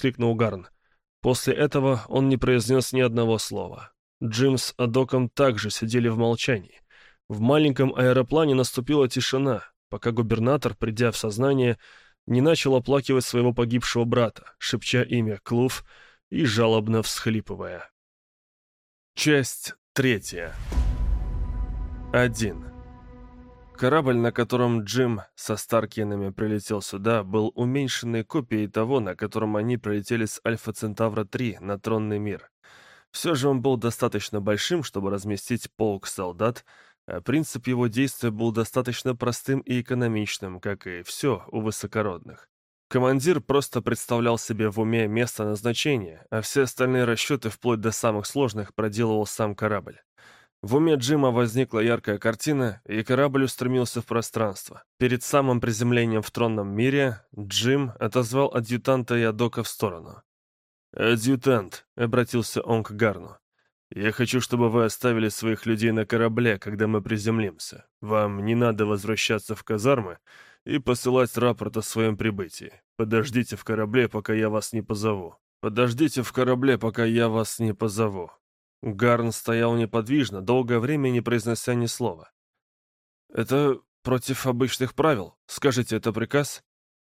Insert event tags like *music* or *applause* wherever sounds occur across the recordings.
воскликнул Гарн. После этого он не произнес ни одного слова. Джим с Адоком также сидели в молчании. В маленьком аэроплане наступила тишина, пока губернатор, придя в сознание, не начал оплакивать своего погибшего брата, шепча имя Клув и жалобно всхлипывая. Часть третья. Один. Корабль, на котором Джим со Старкинами прилетел сюда, был уменьшенной копией того, на котором они прилетели с Альфа Центавра-3 на Тронный мир. Все же он был достаточно большим, чтобы разместить полк солдат, а принцип его действия был достаточно простым и экономичным, как и все у высокородных. Командир просто представлял себе в уме место назначения, а все остальные расчеты, вплоть до самых сложных, проделывал сам корабль. В уме Джима возникла яркая картина, и корабль устремился в пространство. Перед самым приземлением в тронном мире Джим отозвал адъютанта Ядока в сторону. «Адъютант», — обратился он к Гарну, — «я хочу, чтобы вы оставили своих людей на корабле, когда мы приземлимся. Вам не надо возвращаться в казармы и посылать рапорт о своем прибытии. Подождите в корабле, пока я вас не позову. Подождите в корабле, пока я вас не позову. Гарн стоял неподвижно, долгое время не произнося ни слова. «Это против обычных правил. Скажите, это приказ?»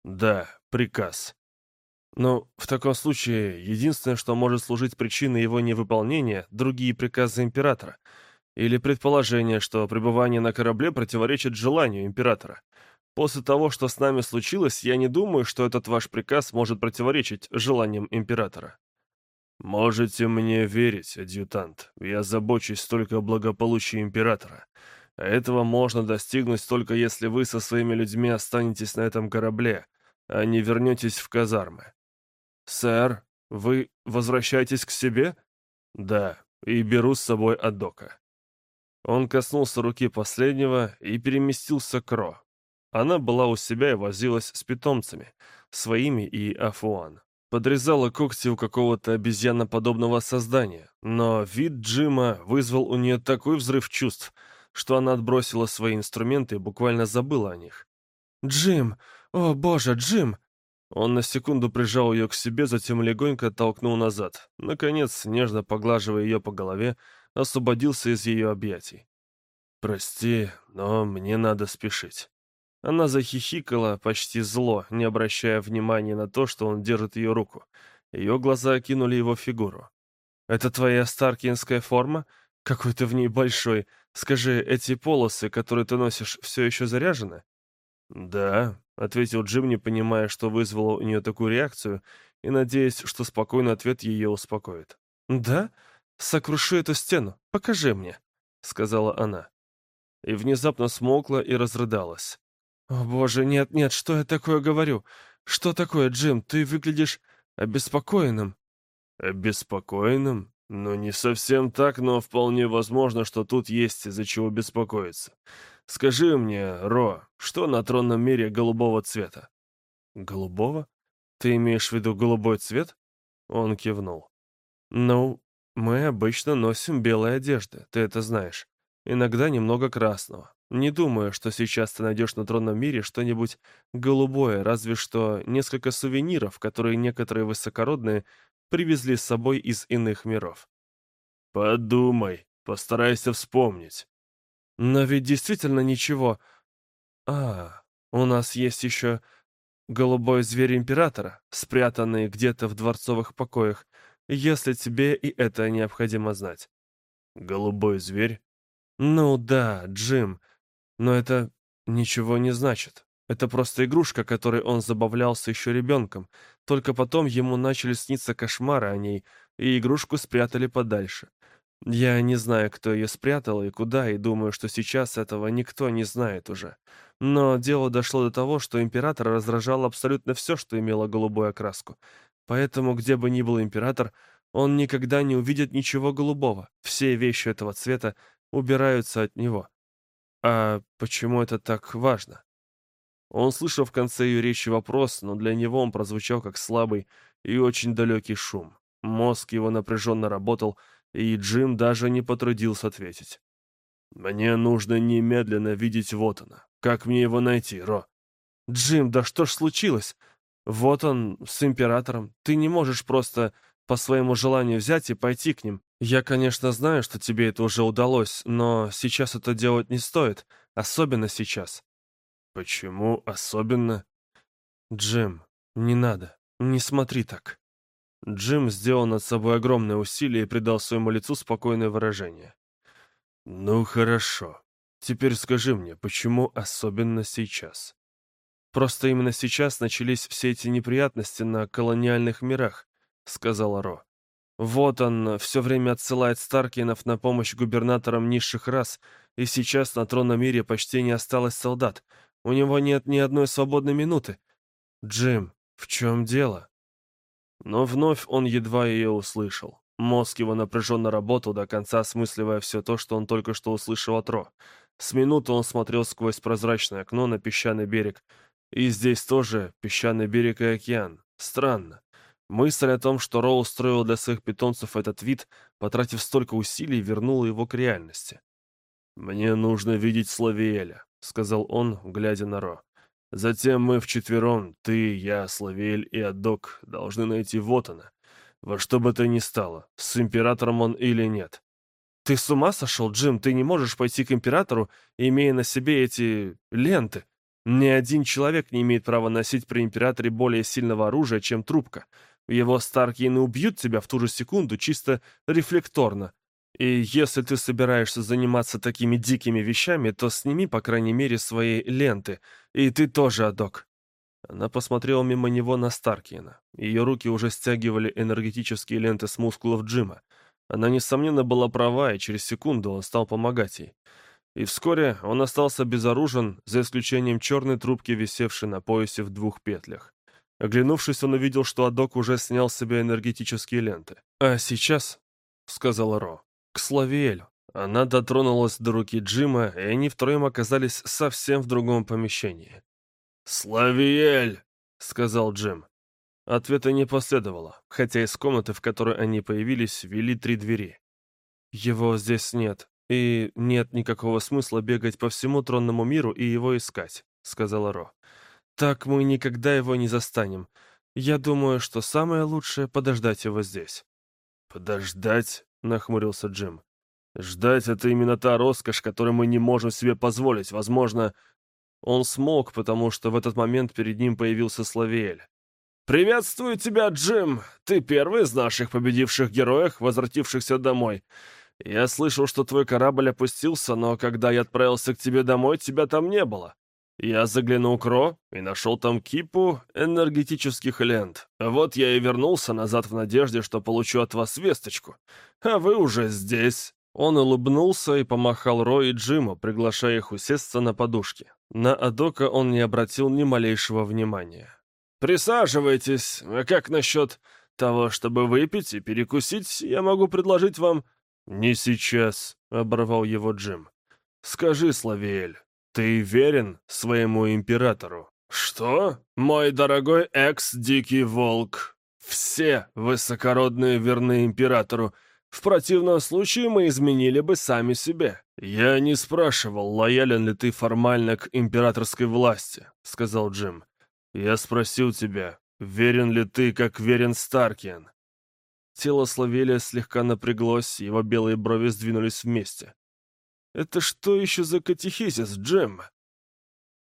«Да, приказ». Но в таком случае единственное, что может служить причиной его невыполнения, другие приказы императора. Или предположение, что пребывание на корабле противоречит желанию императора. После того, что с нами случилось, я не думаю, что этот ваш приказ может противоречить желаниям императора. «Можете мне верить, адъютант. Я забочусь только о благополучии императора. А этого можно достигнуть только если вы со своими людьми останетесь на этом корабле, а не вернетесь в казармы». «Сэр, вы возвращаетесь к себе?» «Да, и беру с собой Адока». Он коснулся руки последнего и переместился к Ро. Она была у себя и возилась с питомцами, своими и Афуан подрезала когти у какого-то обезьяноподобного создания, но вид Джима вызвал у нее такой взрыв чувств, что она отбросила свои инструменты и буквально забыла о них. «Джим! О, боже, Джим!» Он на секунду прижал ее к себе, затем легонько толкнул назад. Наконец, нежно поглаживая ее по голове, освободился из ее объятий. «Прости, но мне надо спешить». Она захихикала почти зло, не обращая внимания на то, что он держит ее руку. Ее глаза окинули его фигуру. «Это твоя старкинская форма? Какой ты в ней большой. Скажи, эти полосы, которые ты носишь, все еще заряжены?» «Да», — ответил Джим, не понимая, что вызвало у нее такую реакцию, и надеясь, что спокойный ответ ее успокоит. «Да? Сокруши эту стену. Покажи мне», — сказала она. И внезапно смолкла и разрыдалась. «О боже, нет, нет, что я такое говорю? Что такое, Джим? Ты выглядишь обеспокоенным». «Обеспокоенным? Ну, не совсем так, но вполне возможно, что тут есть из-за чего беспокоиться. Скажи мне, Ро, что на тронном мире голубого цвета?» «Голубого? Ты имеешь в виду голубой цвет?» Он кивнул. «Ну, мы обычно носим белые одежды, ты это знаешь. Иногда немного красного. Не думаю, что сейчас ты найдешь на тронном мире что-нибудь голубое, разве что несколько сувениров, которые некоторые высокородные привезли с собой из иных миров. Подумай, постарайся вспомнить. Но ведь действительно ничего. А, у нас есть еще голубой зверь императора, спрятанный где-то в дворцовых покоях, если тебе и это необходимо знать. Голубой зверь? Ну да, Джим, но это ничего не значит. Это просто игрушка, которой он забавлялся еще ребенком. Только потом ему начали сниться кошмары о ней, и игрушку спрятали подальше. Я не знаю, кто ее спрятал и куда, и думаю, что сейчас этого никто не знает уже. Но дело дошло до того, что император раздражал абсолютно все, что имело голубую окраску. Поэтому, где бы ни был император, он никогда не увидит ничего голубого. Все вещи этого цвета убираются от него. «А почему это так важно?» Он слышал в конце ее речи вопрос, но для него он прозвучал как слабый и очень далекий шум. Мозг его напряженно работал, и Джим даже не потрудился ответить. «Мне нужно немедленно видеть вот она. Как мне его найти, Ро?» «Джим, да что ж случилось? Вот он, с императором. Ты не можешь просто по своему желанию взять и пойти к ним. Я, конечно, знаю, что тебе это уже удалось, но сейчас это делать не стоит, особенно сейчас. Почему особенно? Джим, не надо, не смотри так. Джим сделал над собой огромное усилие и придал своему лицу спокойное выражение. «Ну хорошо. Теперь скажи мне, почему особенно сейчас?» «Просто именно сейчас начались все эти неприятности на колониальных мирах», — сказала Ро. «Вот он все время отсылает Старкинов на помощь губернаторам низших рас, и сейчас на тронном мире почти не осталось солдат. У него нет ни одной свободной минуты. Джим, в чем дело?» Но вновь он едва ее услышал. Мозг его напряженно работал до конца, осмысливая все то, что он только что услышал от Ро. С минуты он смотрел сквозь прозрачное окно на песчаный берег. И здесь тоже песчаный берег и океан. Странно. Мысль о том, что Ро устроил для своих питомцев этот вид, потратив столько усилий, вернула его к реальности. «Мне нужно видеть Славиэля», — сказал он, глядя на Ро. Затем мы вчетвером, ты, я, Славель и Адок, должны найти вот она. Во что бы то ни стало, с императором он или нет. Ты с ума сошел, Джим? Ты не можешь пойти к императору, имея на себе эти ленты. Ни один человек не имеет права носить при императоре более сильного оружия, чем трубка. Его Старкины убьют тебя в ту же секунду, чисто рефлекторно. И если ты собираешься заниматься такими дикими вещами, то сними, по крайней мере, свои ленты. И ты тоже, Адок». Она посмотрела мимо него на Старкина. Ее руки уже стягивали энергетические ленты с мускулов Джима. Она, несомненно, была права, и через секунду он стал помогать ей. И вскоре он остался безоружен, за исключением черной трубки, висевшей на поясе в двух петлях. Оглянувшись, он увидел, что Адок уже снял с себя энергетические ленты. «А сейчас», — сказала Ро, к Славиэлю. Она дотронулась до руки Джима, и они втроем оказались совсем в другом помещении. «Славиэль!» — сказал Джим. Ответа не последовало, хотя из комнаты, в которой они появились, вели три двери. «Его здесь нет, и нет никакого смысла бегать по всему тронному миру и его искать», — сказала Ро. «Так мы никогда его не застанем. Я думаю, что самое лучшее — подождать его здесь». «Подождать?» нахмурился Джим. «Ждать — это именно та роскошь, которую мы не можем себе позволить. Возможно...» Он смог, потому что в этот момент перед ним появился Славиэль. «Приветствую тебя, Джим! Ты первый из наших победивших героев, возвратившихся домой. Я слышал, что твой корабль опустился, но когда я отправился к тебе домой, тебя там не было. Я заглянул к Ро и нашел там кипу энергетических лент. Вот я и вернулся назад в надежде, что получу от вас весточку. А вы уже здесь». Он улыбнулся и помахал Ро и Джиму, приглашая их усесться на подушке. На Адока он не обратил ни малейшего внимания. «Присаживайтесь. А как насчет того, чтобы выпить и перекусить, я могу предложить вам...» «Не сейчас», — оборвал его Джим. «Скажи, Славиэль, «Ты верен своему императору?» «Что? Мой дорогой экс-дикий волк. Все высокородные верны императору. В противном случае мы изменили бы сами себе». «Я не спрашивал, лоялен ли ты формально к императорской власти», — сказал Джим. «Я спросил тебя, верен ли ты, как верен Старкиен?» Тело Славелия слегка напряглось, его белые брови сдвинулись вместе. Это что еще за катехизис, Джем?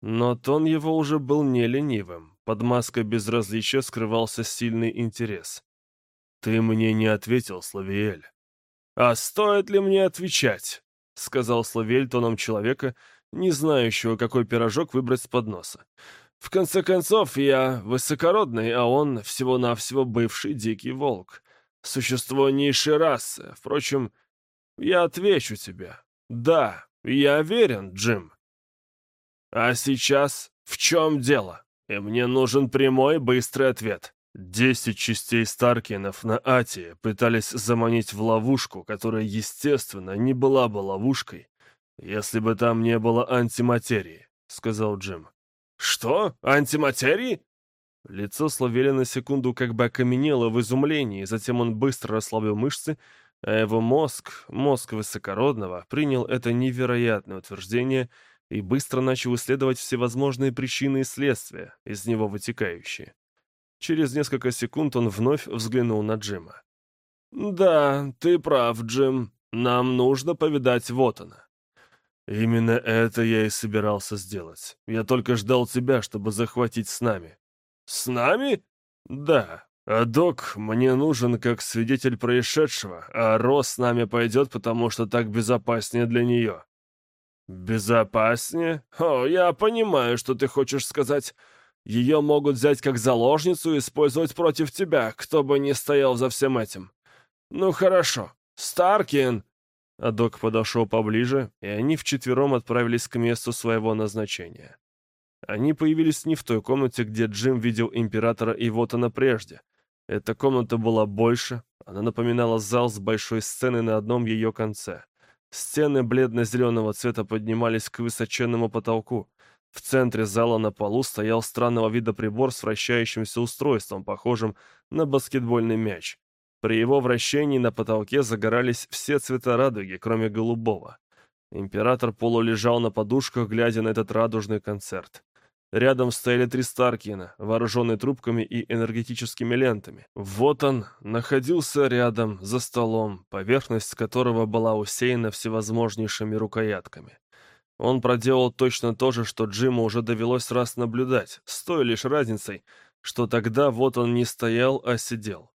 Но тон его уже был не ленивым. Под маской безразличия скрывался сильный интерес. «Ты мне не ответил, Славиэль». «А стоит ли мне отвечать?» — сказал Славиэль тоном человека, не знающего, какой пирожок выбрать с подноса. «В конце концов, я высокородный, а он всего-навсего бывший дикий волк. Существо низшей расы. Впрочем, я отвечу тебе. «Да, я верен, Джим». «А сейчас в чем дело? И мне нужен прямой, быстрый ответ». Десять частей Старкинов на Атии пытались заманить в ловушку, которая, естественно, не была бы ловушкой, если бы там не было антиматерии, — сказал Джим. «Что? Антиматерии?» Лицо Славели на секунду как бы окаменело в изумлении, затем он быстро расслабил мышцы а его мозг, мозг высокородного, принял это невероятное утверждение и быстро начал исследовать всевозможные причины и следствия, из него вытекающие. Через несколько секунд он вновь взглянул на Джима. «Да, ты прав, Джим. Нам нужно повидать вот она». «Именно это я и собирался сделать. Я только ждал тебя, чтобы захватить с нами». «С нами?» «Да. А док мне нужен как свидетель происшедшего, а Рос с нами пойдет, потому что так безопаснее для нее». «Безопаснее? О, я понимаю, что ты хочешь сказать. Ее могут взять как заложницу и использовать против тебя, кто бы ни стоял за всем этим. Ну хорошо. Старкин!» Адок подошел поближе, и они вчетвером отправились к месту своего назначения. Они появились не в той комнате, где Джим видел Императора и вот она прежде. Эта комната была больше, она напоминала зал с большой сценой на одном ее конце. Стены бледно-зеленого цвета поднимались к высоченному потолку. В центре зала на полу стоял странного вида прибор с вращающимся устройством, похожим на баскетбольный мяч. При его вращении на потолке загорались все цвета радуги, кроме голубого. Император полулежал на подушках, глядя на этот радужный концерт. Рядом стояли три Старкина, вооруженные трубками и энергетическими лентами. Вот он находился рядом, за столом, поверхность которого была усеяна всевозможнейшими рукоятками. Он проделал точно то же, что Джиму уже довелось раз наблюдать, с той лишь разницей, что тогда вот он не стоял, а сидел.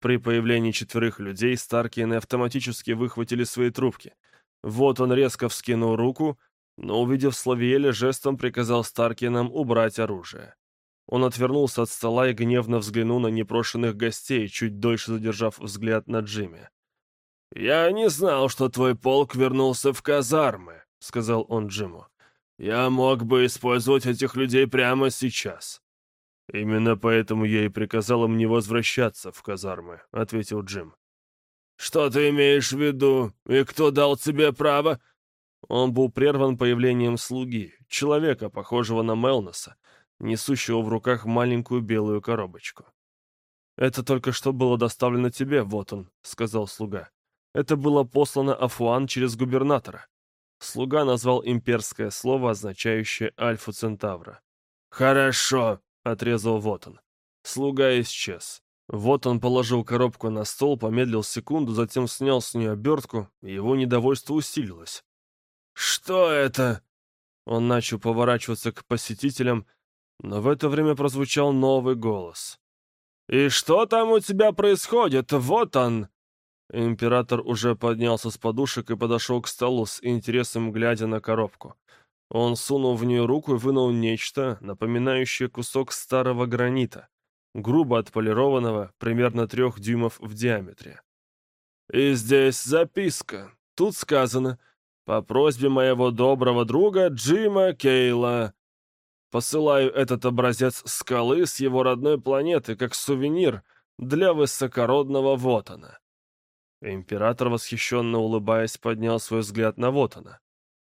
При появлении четверых людей Старкины автоматически выхватили свои трубки. Вот он резко вскинул руку, но, увидев Славиэля, жестом приказал Старкинам убрать оружие. Он отвернулся от стола и гневно взглянул на непрошенных гостей, чуть дольше задержав взгляд на Джимми. «Я не знал, что твой полк вернулся в казармы», — сказал он Джиму. «Я мог бы использовать этих людей прямо сейчас». «Именно поэтому я и приказал им не возвращаться в казармы», — ответил Джим. «Что ты имеешь в виду? И кто дал тебе право?» Он был прерван появлением слуги, человека, похожего на Мелноса, несущего в руках маленькую белую коробочку. «Это только что было доставлено тебе, вот он», — сказал слуга. «Это было послано Афуан через губернатора». Слуга назвал имперское слово, означающее Альфу Центавра. «Хорошо», — отрезал Вотон. Слуга исчез. Вот он положил коробку на стол, помедлил секунду, затем снял с нее обертку, и его недовольство усилилось. «Что это?» Он начал поворачиваться к посетителям, но в это время прозвучал новый голос. «И что там у тебя происходит? Вот он!» Император уже поднялся с подушек и подошел к столу с интересом, глядя на коробку. Он сунул в нее руку и вынул нечто, напоминающее кусок старого гранита, грубо отполированного, примерно трех дюймов в диаметре. «И здесь записка. Тут сказано, по просьбе моего доброго друга Джима Кейла. Посылаю этот образец скалы с его родной планеты как сувенир для высокородного Вотана». Император, восхищенно улыбаясь, поднял свой взгляд на Вотана.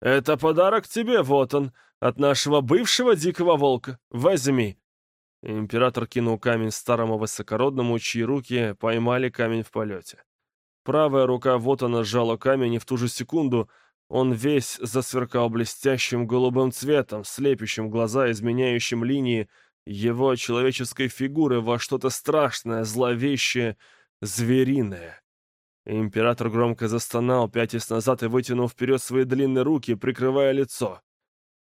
«Это подарок тебе, вот он, от нашего бывшего дикого волка. Возьми!» Император кинул камень старому высокородному, чьи руки поймали камень в полете. Правая рука вот она сжала камень, и в ту же секунду он весь засверкал блестящим голубым цветом, слепящим глаза, изменяющим линии его человеческой фигуры во что-то страшное, зловещее, звериное. Император громко застонал, пятясь назад и вытянув вперед свои длинные руки, прикрывая лицо.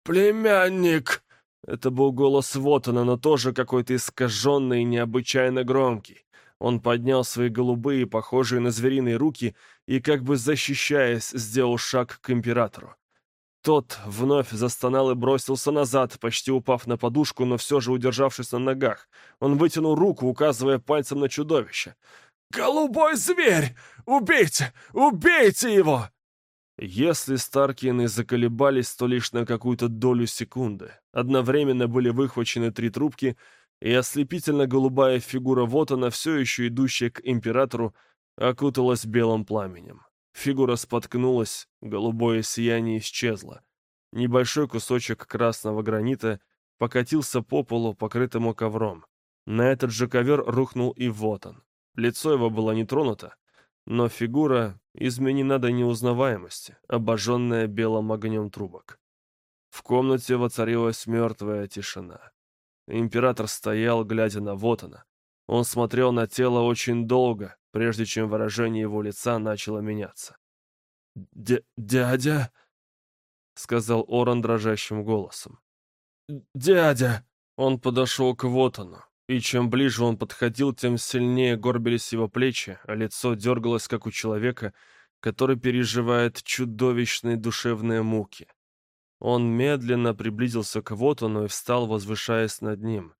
«Племянник!» Это был голос Вотана, но тоже какой-то искаженный и необычайно громкий. Он поднял свои голубые, похожие на звериные руки и, как бы защищаясь, сделал шаг к императору. Тот вновь застонал и бросился назад, почти упав на подушку, но все же удержавшись на ногах. Он вытянул руку, указывая пальцем на чудовище. «Голубой зверь! Убейте! Убейте его!» Если Старкины заколебались, то лишь на какую-то долю секунды. Одновременно были выхвачены три трубки, и ослепительно-голубая фигура вот она, все еще идущая к императору, окуталась белым пламенем. Фигура споткнулась, голубое сияние исчезло. Небольшой кусочек красного гранита покатился по полу, покрытому ковром. На этот же ковер рухнул и вот он. Лицо его было не тронуто, но фигура изменена до неузнаваемости, обожженная белым огнем трубок. В комнате воцарилась мертвая тишина. Император стоял, глядя на Вотана. Он смотрел на тело очень долго, прежде чем выражение его лица начало меняться. «Дядя?» — сказал Оран дрожащим голосом. «Дядя!» Он подошел к Вотану, и чем ближе он подходил, тем сильнее горбились его плечи, а лицо дергалось, как у человека, который переживает чудовищные душевные муки. Он медленно приблизился к Вотану и встал, возвышаясь над ним.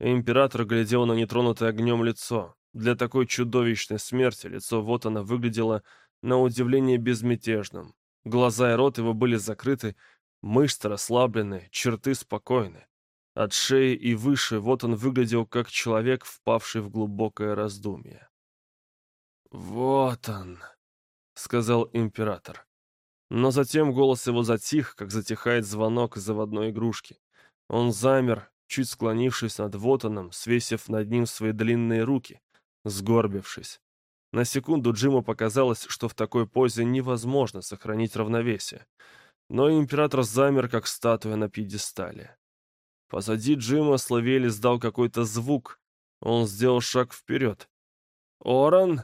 Император глядел на нетронутое огнем лицо. Для такой чудовищной смерти лицо Вотана выглядело на удивление безмятежным. Глаза и рот его были закрыты, мышцы расслаблены, черты спокойны. От шеи и выше вот он выглядел как человек, впавший в глубокое раздумье. «Вот он», — сказал император. Но затем голос его затих, как затихает звонок заводной игрушки. Он замер, чуть склонившись над Вотаном, свесив над ним свои длинные руки, сгорбившись. На секунду Джиму показалось, что в такой позе невозможно сохранить равновесие. Но император замер, как статуя на пьедестале. Позади Джима Славели сдал какой-то звук. Он сделал шаг вперед. «Оран!»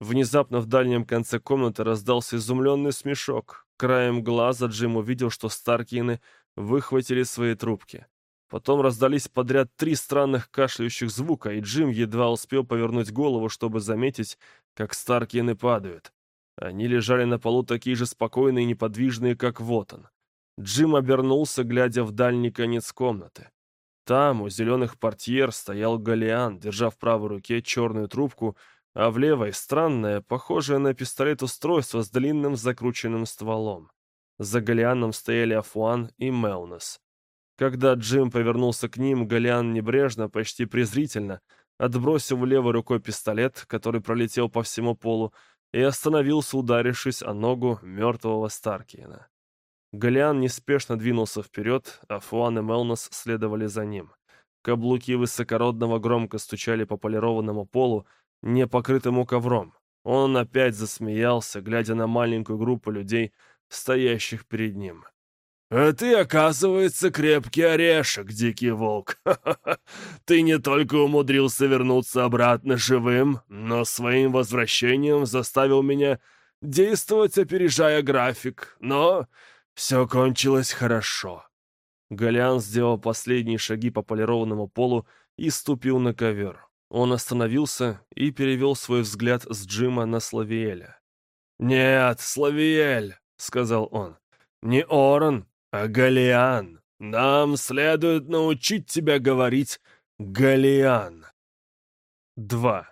Внезапно в дальнем конце комнаты раздался изумленный смешок. Краем глаза Джим увидел, что Старкины выхватили свои трубки. Потом раздались подряд три странных кашляющих звука, и Джим едва успел повернуть голову, чтобы заметить, как Старкины падают. Они лежали на полу такие же спокойные и неподвижные, как вот он. Джим обернулся, глядя в дальний конец комнаты. Там, у зеленых портьер, стоял Галиан, держа в правой руке черную трубку, а в левой — странное, похожее на пистолет устройство с длинным закрученным стволом. За Галианом стояли Афуан и Мелнес. Когда Джим повернулся к ним, Галиан небрежно, почти презрительно, отбросил левой рукой пистолет, который пролетел по всему полу, и остановился, ударившись о ногу мертвого Старкиена. Галиан неспешно двинулся вперед, а Фуан и Мелнос следовали за ним. Каблуки высокородного громко стучали по полированному полу, не покрытому ковром. Он опять засмеялся, глядя на маленькую группу людей, стоящих перед ним. «А ты, оказывается, крепкий орешек, дикий волк. *laughs* Ты не только умудрился вернуться обратно живым, но своим возвращением заставил меня действовать, опережая график. Но все кончилось хорошо. Галиан сделал последние шаги по полированному полу и ступил на ковер. Он остановился и перевел свой взгляд с Джима на Славиэля. «Нет, Славиэль», — сказал он, — «не Оран, а Галиан. Нам следует научить тебя говорить Галиан». 2.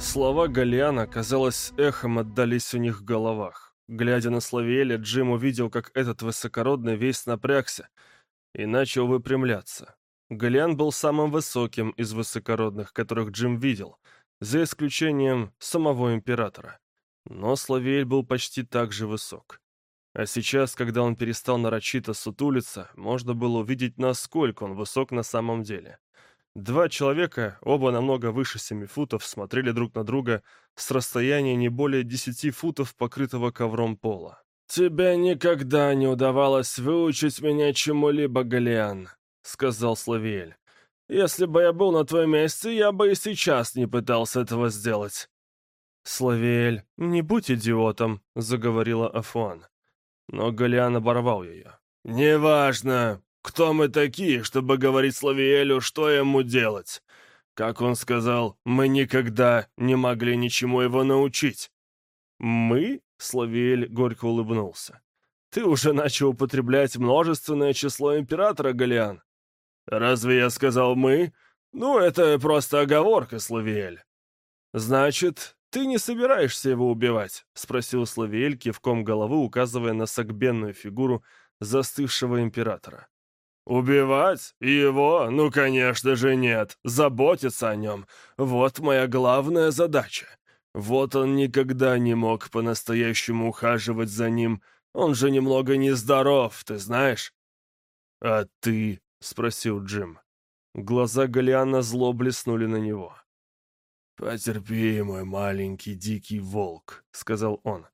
Слова Галиана, казалось, эхом отдались у них в головах. Глядя на Славиэля, Джим увидел, как этот высокородный весь напрягся и начал выпрямляться. Галиан был самым высоким из высокородных, которых Джим видел, за исключением самого императора. Но Славиэль был почти так же высок. А сейчас, когда он перестал нарочито сутулиться, можно было увидеть, насколько он высок на самом деле. Два человека, оба намного выше семи футов, смотрели друг на друга с расстояния не более десяти футов покрытого ковром пола. «Тебе никогда не удавалось выучить меня чему-либо, Галиан», — сказал Славиэль. «Если бы я был на твоем месте, я бы и сейчас не пытался этого сделать». «Славиэль, не будь идиотом», — заговорила Афуан. Но Галиан оборвал ее. «Неважно. Кто мы такие, чтобы говорить Славиэлю, что ему делать? Как он сказал, мы никогда не могли ничему его научить. Мы? Славиэль горько улыбнулся. Ты уже начал употреблять множественное число императора, Галиан. Разве я сказал «мы»? Ну, это просто оговорка, Славиэль. Значит, ты не собираешься его убивать? Спросил Славиэль кивком головы, указывая на согбенную фигуру застывшего императора. «Убивать? Его? Ну, конечно же, нет. Заботиться о нем. Вот моя главная задача. Вот он никогда не мог по-настоящему ухаживать за ним. Он же немного нездоров, ты знаешь?» «А ты?» — спросил Джим. Глаза Галиана зло блеснули на него. «Потерпи, мой маленький дикий волк», — сказал он.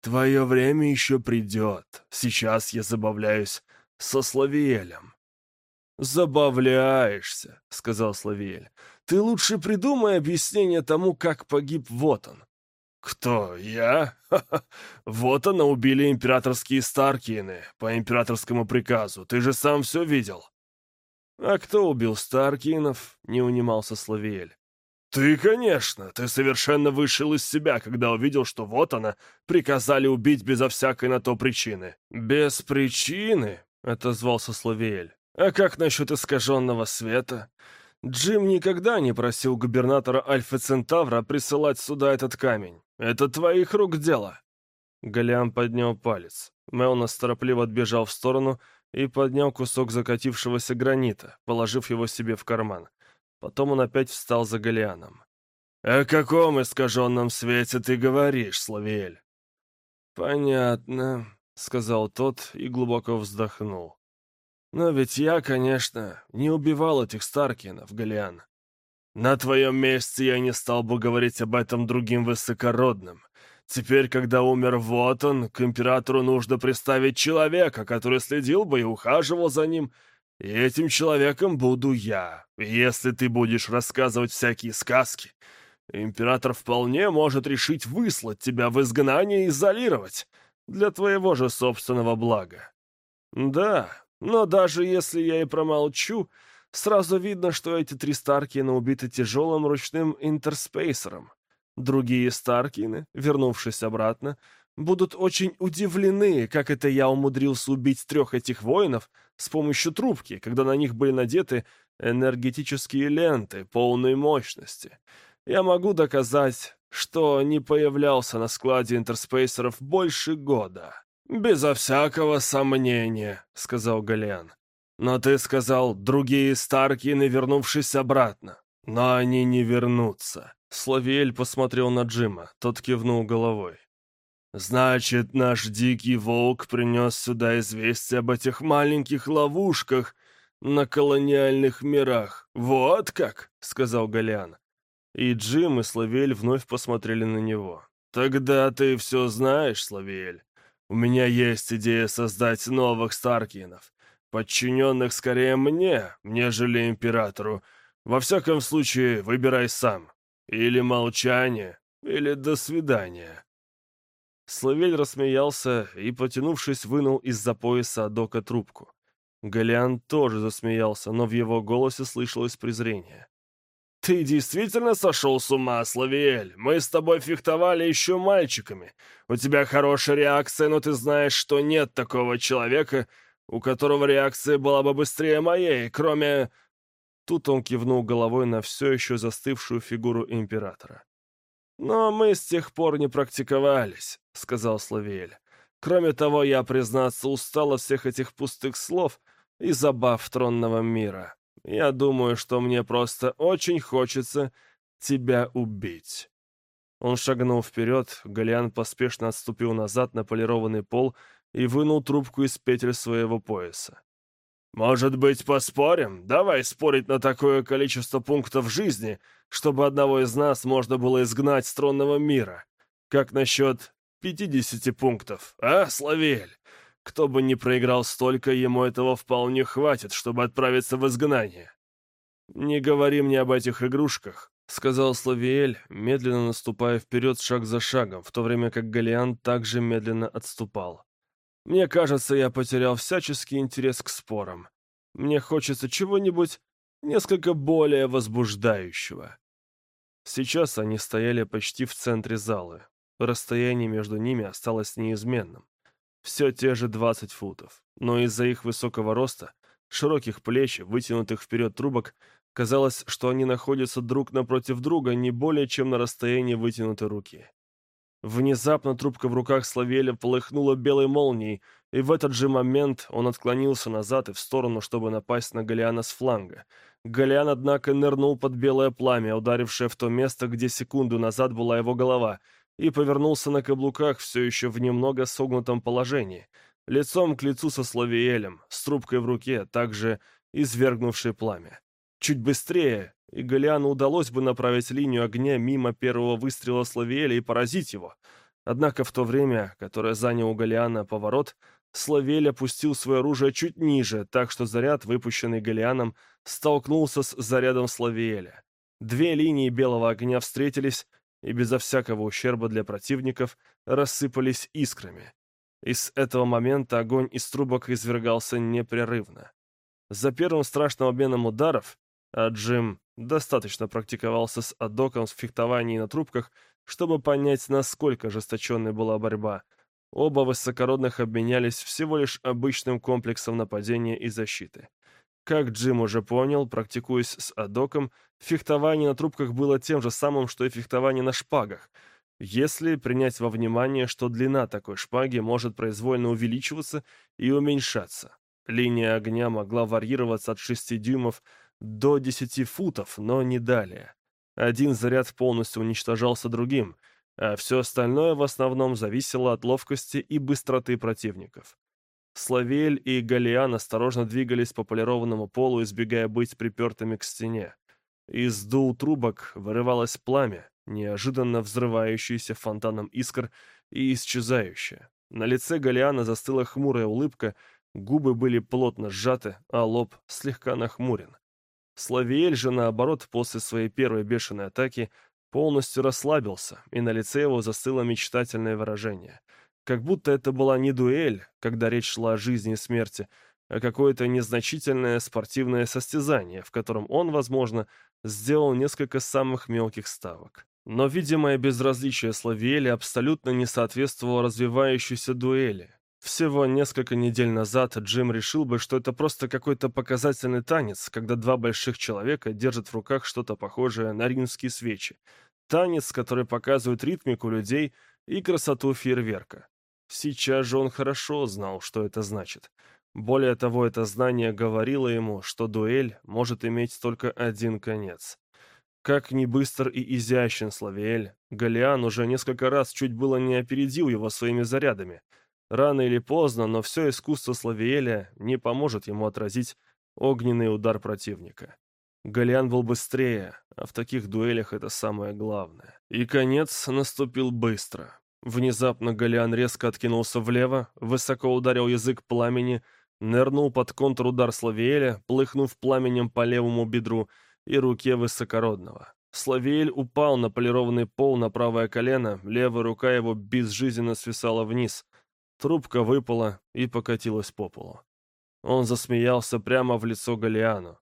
«Твое время еще придет. Сейчас я забавляюсь со Славиэлем. «Забавляешься», — сказал Славиэль. «Ты лучше придумай объяснение тому, как погиб вот он». «Кто? Я? Ха -ха. Вот она убили императорские Старкины по императорскому приказу. Ты же сам все видел». «А кто убил Старкинов?» — не унимался Славиэль. «Ты, конечно! Ты совершенно вышел из себя, когда увидел, что вот она, приказали убить безо всякой на то причины». «Без причины?» — отозвался Славиэль. «А как насчет искаженного света?» Джим никогда не просил губернатора Альфа Центавра присылать сюда этот камень. Это твоих рук дело. Голиам поднял палец. Мелнос торопливо отбежал в сторону и поднял кусок закатившегося гранита, положив его себе в карман. Потом он опять встал за Голианом. «О каком искаженном свете ты говоришь, Славиэль?» «Понятно», — сказал тот и глубоко вздохнул. «Но ведь я, конечно, не убивал этих Старкинов, Голиан. На твоем месте я не стал бы говорить об этом другим высокородным. Теперь, когда умер вот он, к императору нужно представить человека, который следил бы и ухаживал за ним, и этим человеком буду я. если ты будешь рассказывать всякие сказки, император вполне может решить выслать тебя в изгнание и изолировать для твоего же собственного блага. Да, но даже если я и промолчу, сразу видно, что эти три Старкина убиты тяжелым ручным интерспейсером. Другие Старкины, вернувшись обратно, будут очень удивлены, как это я умудрился убить трех этих воинов с помощью трубки, когда на них были надеты энергетические ленты полной мощности. Я могу доказать, что не появлялся на складе интерспейсеров больше года. «Безо всякого сомнения», — сказал Галиан. «Но ты сказал, другие Старкины, вернувшись обратно. Но они не вернутся». Славиэль посмотрел на Джима, тот кивнул головой. «Значит, наш дикий волк принес сюда известие об этих маленьких ловушках на колониальных мирах. Вот как!» — сказал Галиан. И Джим и Славиэль вновь посмотрели на него. «Тогда ты все знаешь, Славиэль. У меня есть идея создать новых Старкинов, подчиненных скорее мне, нежели императору. Во всяком случае, выбирай сам. Или молчание, или до свидания». Славель рассмеялся и, потянувшись, вынул из-за пояса Дока трубку. Галиан тоже засмеялся, но в его голосе слышалось презрение. «Ты действительно сошел с ума, Славиэль? Мы с тобой фехтовали еще мальчиками. У тебя хорошая реакция, но ты знаешь, что нет такого человека, у которого реакция была бы быстрее моей, кроме...» Тут он кивнул головой на все еще застывшую фигуру императора. «Но мы с тех пор не практиковались», — сказал Славиэль. «Кроме того, я, признаться, устал от всех этих пустых слов и забав тронного мира. Я думаю, что мне просто очень хочется тебя убить». Он шагнул вперед, Галиан поспешно отступил назад на полированный пол и вынул трубку из петель своего пояса. «Может быть, поспорим? Давай спорить на такое количество пунктов жизни, чтобы одного из нас можно было изгнать с тронного мира. Как насчет пятидесяти пунктов, а, Славель? Кто бы ни проиграл столько, ему этого вполне хватит, чтобы отправиться в изгнание». «Не говори мне об этих игрушках», — сказал Славиэль, медленно наступая вперед шаг за шагом, в то время как Галиан также медленно отступал. Мне кажется, я потерял всяческий интерес к спорам. Мне хочется чего-нибудь несколько более возбуждающего. Сейчас они стояли почти в центре зала. Расстояние между ними осталось неизменным. Все те же 20 футов. Но из-за их высокого роста, широких плеч, вытянутых вперед трубок, казалось, что они находятся друг напротив друга не более чем на расстоянии вытянутой руки. Внезапно трубка в руках Славеля полыхнула белой молнией, и в этот же момент он отклонился назад и в сторону, чтобы напасть на Галиана с фланга. Галиан, однако, нырнул под белое пламя, ударившее в то место, где секунду назад была его голова, и повернулся на каблуках все еще в немного согнутом положении, лицом к лицу со Славиэлем, с трубкой в руке, также извергнувшей пламя. Чуть быстрее, и Галиану удалось бы направить линию огня мимо первого выстрела Славиэля и поразить его. Однако в то время, которое занял у Галиана поворот, Славель опустил свое оружие чуть ниже, так что заряд, выпущенный Галианом, столкнулся с зарядом Славиэля. Две линии белого огня встретились и безо всякого ущерба для противников рассыпались искрами. И с этого момента огонь из трубок извергался непрерывно. За первым страшным обменом ударов, а Джим достаточно практиковался с Адоком в фехтовании на трубках, чтобы понять, насколько ожесточенной была борьба, оба высокородных обменялись всего лишь обычным комплексом нападения и защиты. Как Джим уже понял, практикуясь с Адоком, фехтование на трубках было тем же самым, что и фехтование на шпагах — если принять во внимание, что длина такой шпаги может произвольно увеличиваться и уменьшаться. Линия огня могла варьироваться от 6 дюймов до 10 футов, но не далее. Один заряд полностью уничтожался другим, а все остальное в основном зависело от ловкости и быстроты противников. Славель и Галиан осторожно двигались по полированному полу, избегая быть припертыми к стене. Из дул трубок вырывалось пламя, неожиданно взрывающееся фонтаном искр и исчезающее. На лице Галиана застыла хмурая улыбка, Губы были плотно сжаты, а лоб слегка нахмурен. Славиэль же, наоборот, после своей первой бешеной атаки полностью расслабился, и на лице его застыло мечтательное выражение. Как будто это была не дуэль, когда речь шла о жизни и смерти, а какое-то незначительное спортивное состязание, в котором он, возможно, сделал несколько самых мелких ставок. Но видимое безразличие Славиэля абсолютно не соответствовало развивающейся дуэли. Всего несколько недель назад Джим решил бы, что это просто какой-то показательный танец, когда два больших человека держат в руках что-то похожее на римские свечи. Танец, который показывает ритмику людей и красоту фейерверка. Сейчас же он хорошо знал, что это значит. Более того, это знание говорило ему, что дуэль может иметь только один конец. Как ни быстр и изящен Славиэль, Галиан уже несколько раз чуть было не опередил его своими зарядами — Рано или поздно, но все искусство Славиэля не поможет ему отразить огненный удар противника. Галиан был быстрее, а в таких дуэлях это самое главное. И конец наступил быстро. Внезапно Галиан резко откинулся влево, высоко ударил язык пламени, нырнул под контрудар Славиэля, плыхнув пламенем по левому бедру и руке высокородного. Славиэль упал на полированный пол на правое колено, левая рука его безжизненно свисала вниз — Трубка выпала и покатилась по полу. Он засмеялся прямо в лицо Галиану.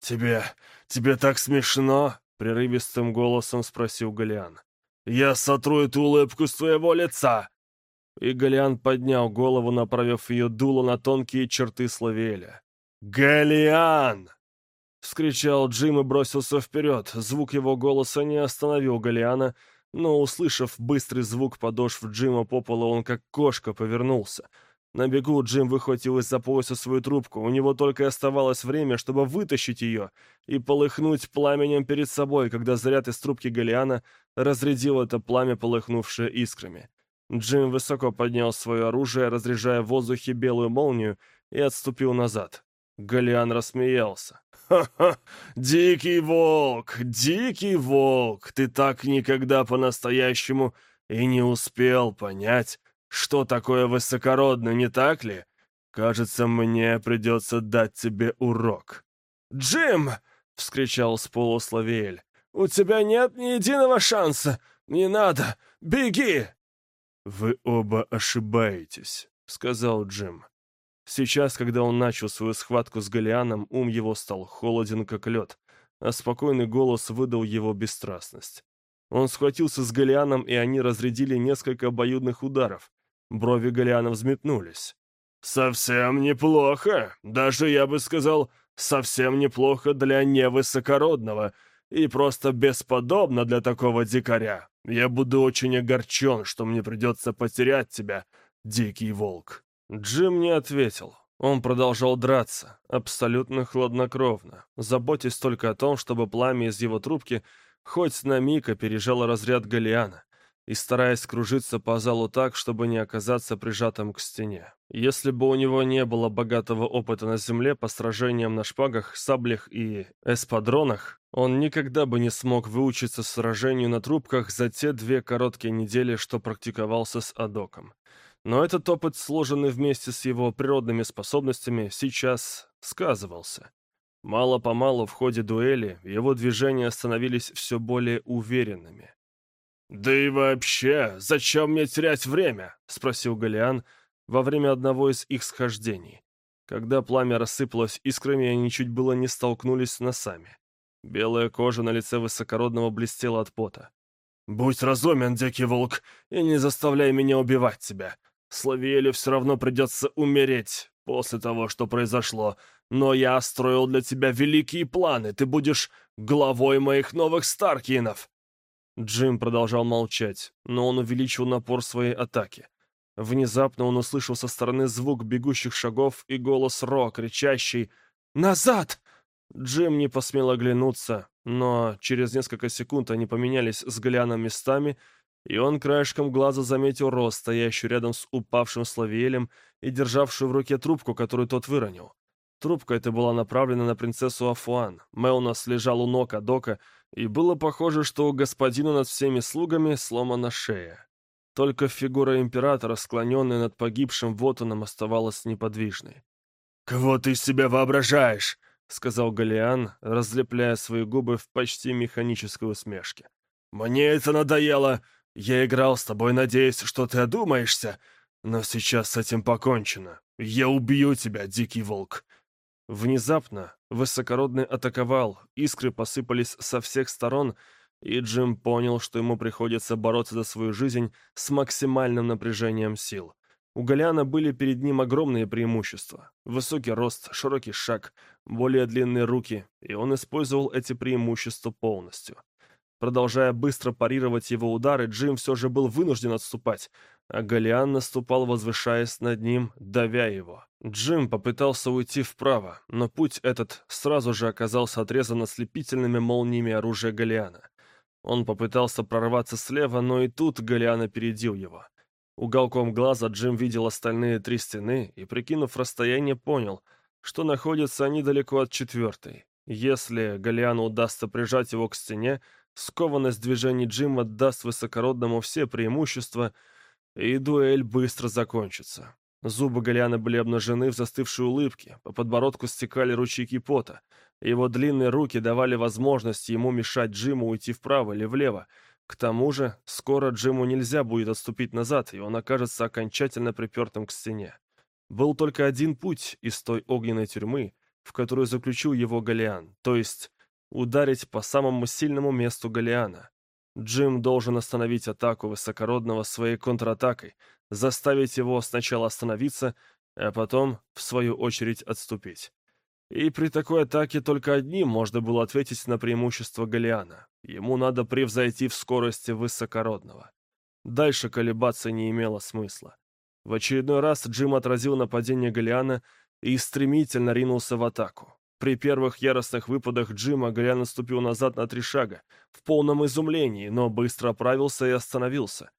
«Тебе... тебе так смешно?» — прерывистым голосом спросил Галиан. «Я сотру эту улыбку с твоего лица!» И Галиан поднял голову, направив ее дуло на тонкие черты Славиэля. «Галиан!» — вскричал Джим и бросился вперед. Звук его голоса не остановил Галиана, — но, услышав быстрый звук подошв Джима по полу, он как кошка повернулся. На бегу Джим выхватил из-за пояса свою трубку, у него только и оставалось время, чтобы вытащить ее и полыхнуть пламенем перед собой, когда заряд из трубки Галиана разрядил это пламя, полыхнувшее искрами. Джим высоко поднял свое оружие, разряжая в воздухе белую молнию, и отступил назад. Галиан рассмеялся. «Ха-ха! *laughs* Дикий волк! Дикий волк! Ты так никогда по-настоящему и не успел понять, что такое высокородно, не так ли? Кажется, мне придется дать тебе урок». «Джим!» — вскричал с Славиэль. «У тебя нет ни единого шанса! Не надо! Беги!» «Вы оба ошибаетесь», — сказал Джим. Сейчас, когда он начал свою схватку с Галианом, ум его стал холоден, как лед, а спокойный голос выдал его бесстрастность. Он схватился с Галианом, и они разрядили несколько обоюдных ударов. Брови Галиана взметнулись. «Совсем неплохо. Даже, я бы сказал, совсем неплохо для невысокородного и просто бесподобно для такого дикаря. Я буду очень огорчен, что мне придется потерять тебя, дикий волк». Джим не ответил. Он продолжал драться, абсолютно хладнокровно, заботясь только о том, чтобы пламя из его трубки хоть на миг опережало разряд Галиана, и стараясь кружиться по залу так, чтобы не оказаться прижатым к стене. Если бы у него не было богатого опыта на земле по сражениям на шпагах, саблях и эспадронах, он никогда бы не смог выучиться сражению на трубках за те две короткие недели, что практиковался с Адоком. Но этот опыт, сложенный вместе с его природными способностями, сейчас сказывался. Мало-помалу в ходе дуэли его движения становились все более уверенными. «Да и вообще, зачем мне терять время?» — спросил Галиан во время одного из их схождений. Когда пламя рассыпалось искрами, они чуть было не столкнулись с носами. Белая кожа на лице высокородного блестела от пота. «Будь разумен, дикий волк, и не заставляй меня убивать тебя. Славиэлю все равно придется умереть после того, что произошло, но я строил для тебя великие планы, ты будешь главой моих новых Старкинов!» Джим продолжал молчать, но он увеличил напор своей атаки. Внезапно он услышал со стороны звук бегущих шагов и голос Ро, кричащий «Назад!». Джим не посмел оглянуться, но через несколько секунд они поменялись с Галианом местами, и он краешком глаза заметил Ро, стоящую рядом с упавшим Славиэлем и державшую в руке трубку, которую тот выронил. Трубка эта была направлена на принцессу Афуан. Мелнос лежал у ног Адока, и было похоже, что у господина над всеми слугами сломана шея. Только фигура императора, склоненная над погибшим Вотаном, оставалась неподвижной. «Кого ты из себя воображаешь?» — сказал Галиан, разлепляя свои губы в почти механической усмешке. «Мне это надоело. Я играл с тобой, надеясь, что ты одумаешься, но сейчас с этим покончено. Я убью тебя, дикий волк!» Внезапно высокородный атаковал, искры посыпались со всех сторон, и Джим понял, что ему приходится бороться за свою жизнь с максимальным напряжением сил. У Галяна были перед ним огромные преимущества. Высокий рост, широкий шаг, более длинные руки, и он использовал эти преимущества полностью. Продолжая быстро парировать его удары, Джим все же был вынужден отступать, а Галиан наступал, возвышаясь над ним, давя его. Джим попытался уйти вправо, но путь этот сразу же оказался отрезан ослепительными молниями оружия Галиана. Он попытался прорваться слева, но и тут Галиан опередил его. Уголком глаза Джим видел остальные три стены и, прикинув расстояние, понял, что находятся они далеко от четвертой. Если Галиану удастся прижать его к стене, Скованность движений Джима даст высокородному все преимущества, и дуэль быстро закончится. Зубы Галиана были обнажены в застывшей улыбке, по подбородку стекали ручейки пота. Его длинные руки давали возможность ему мешать Джиму уйти вправо или влево. К тому же, скоро Джиму нельзя будет отступить назад, и он окажется окончательно припертым к стене. Был только один путь из той огненной тюрьмы, в которую заключил его Галиан, то есть ударить по самому сильному месту Галиана. Джим должен остановить атаку высокородного своей контратакой, заставить его сначала остановиться, а потом, в свою очередь, отступить. И при такой атаке только одним можно было ответить на преимущество Галиана. Ему надо превзойти в скорости высокородного. Дальше колебаться не имело смысла. В очередной раз Джим отразил нападение Галиана и стремительно ринулся в атаку. При первых яростных выпадах Джима Галян наступил назад на три шага, в полном изумлении, но быстро оправился и остановился.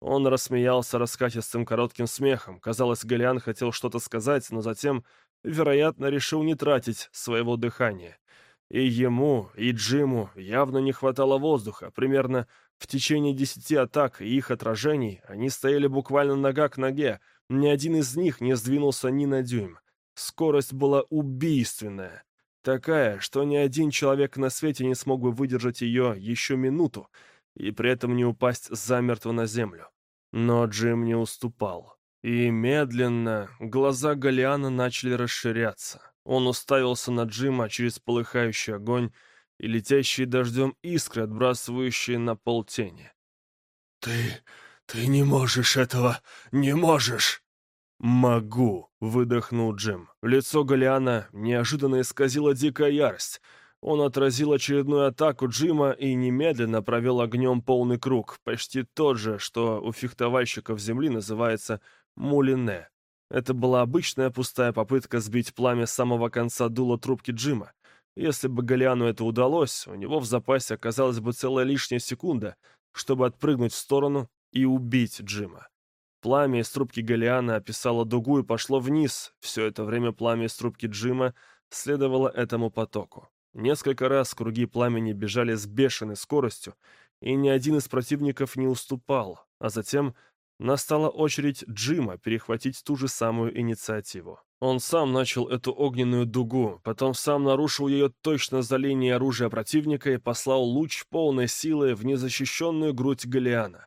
Он рассмеялся раскатистым коротким смехом. Казалось, Галиан хотел что-то сказать, но затем, вероятно, решил не тратить своего дыхания. И ему, и Джиму явно не хватало воздуха. Примерно в течение десяти атак и их отражений они стояли буквально нога к ноге. Ни один из них не сдвинулся ни на дюйм. Скорость была убийственная. Такая, что ни один человек на свете не смог бы выдержать ее еще минуту и при этом не упасть замертво на землю. Но Джим не уступал. И медленно глаза Галиана начали расширяться. Он уставился на Джима через полыхающий огонь и летящие дождем искры, отбрасывающие на пол тени. «Ты... ты не можешь этого... не можешь!» «Могу!» — выдохнул Джим. Лицо Галиана неожиданно исказило дикая ярость. Он отразил очередную атаку Джима и немедленно провел огнем полный круг, почти тот же, что у фехтовальщиков земли называется мулине. Это была обычная пустая попытка сбить пламя с самого конца дула трубки Джима. Если бы Галиану это удалось, у него в запасе оказалась бы целая лишняя секунда, чтобы отпрыгнуть в сторону и убить Джима. Пламя из трубки Галиана описало дугу и пошло вниз. Все это время пламя из трубки Джима следовало этому потоку. Несколько раз круги пламени бежали с бешеной скоростью, и ни один из противников не уступал, а затем Настала очередь Джима перехватить ту же самую инициативу. Он сам начал эту огненную дугу, потом сам нарушил ее точно за линией оружия противника и послал луч полной силы в незащищенную грудь Галиана.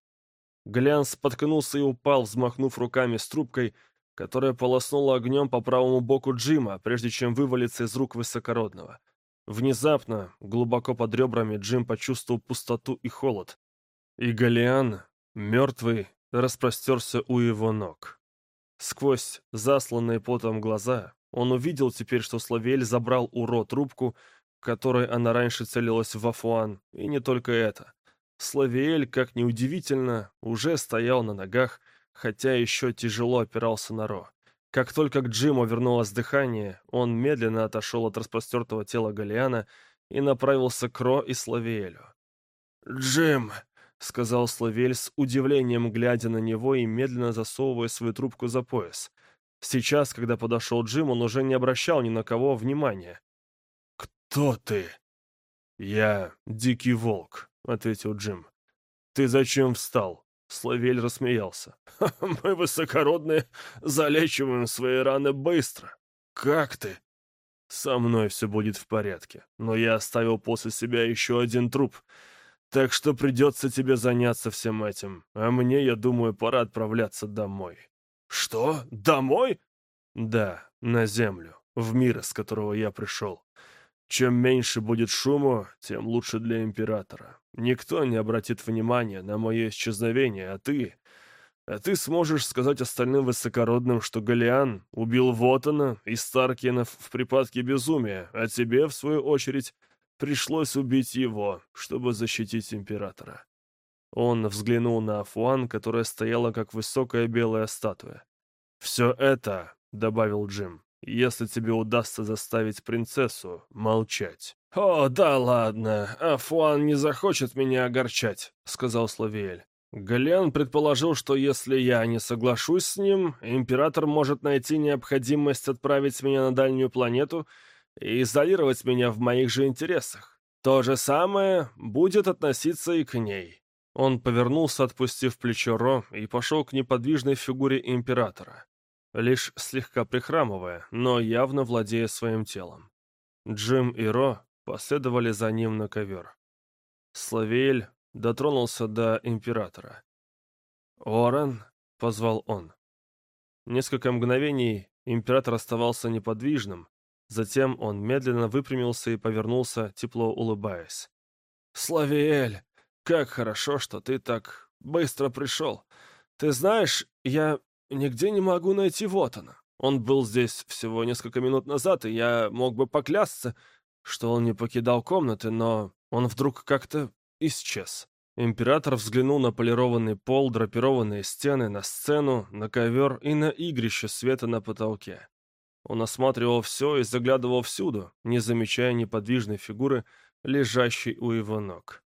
Галиан споткнулся и упал, взмахнув руками с трубкой, которая полоснула огнем по правому боку Джима, прежде чем вывалиться из рук высокородного. Внезапно, глубоко под ребрами, Джим почувствовал пустоту и холод. И Галиан, мертвый, распростерся у его ног. Сквозь засланные потом глаза он увидел теперь, что Славель забрал у Ро трубку, которой она раньше целилась в Афуан, и не только это. Славиэль, как ни удивительно, уже стоял на ногах, хотя еще тяжело опирался на Ро. Как только к Джиму вернулось дыхание, он медленно отошел от распростертого тела Галиана и направился к Ро и Славиэлю. «Джим!» — сказал Славель с удивлением, глядя на него и медленно засовывая свою трубку за пояс. Сейчас, когда подошел Джим, он уже не обращал ни на кого внимания. «Кто ты?» «Я Дикий Волк», — ответил Джим. «Ты зачем встал?» Славель рассмеялся. «Мы, высокородные, залечиваем свои раны быстро. Как ты?» «Со мной все будет в порядке, но я оставил после себя еще один труп». Так что придется тебе заняться всем этим. А мне, я думаю, пора отправляться домой. Что? Домой? Да, на землю, в мир, из которого я пришел. Чем меньше будет шуму, тем лучше для императора. Никто не обратит внимания на мое исчезновение, а ты... А ты сможешь сказать остальным высокородным, что Галиан убил Вотана и Старкинов в припадке безумия, а тебе, в свою очередь, Пришлось убить его, чтобы защитить императора. Он взглянул на Афуан, которая стояла как высокая белая статуя. «Все это», — добавил Джим, — «если тебе удастся заставить принцессу молчать». «О, да ладно, Афуан не захочет меня огорчать», — сказал Славиэль. Гален предположил, что если я не соглашусь с ним, император может найти необходимость отправить меня на дальнюю планету и изолировать меня в моих же интересах. То же самое будет относиться и к ней. Он повернулся, отпустив плечо Ро, и пошел к неподвижной фигуре императора, лишь слегка прихрамывая, но явно владея своим телом. Джим и Ро последовали за ним на ковер. Славель дотронулся до императора. «Орен?» — позвал он. Несколько мгновений император оставался неподвижным, Затем он медленно выпрямился и повернулся, тепло улыбаясь. «Славиэль, как хорошо, что ты так быстро пришел. Ты знаешь, я нигде не могу найти вот она. Он был здесь всего несколько минут назад, и я мог бы поклясться, что он не покидал комнаты, но он вдруг как-то исчез». Император взглянул на полированный пол, драпированные стены, на сцену, на ковер и на игрище света на потолке. Он осматривал все и заглядывал всюду, не замечая неподвижной фигуры, лежащей у его ног.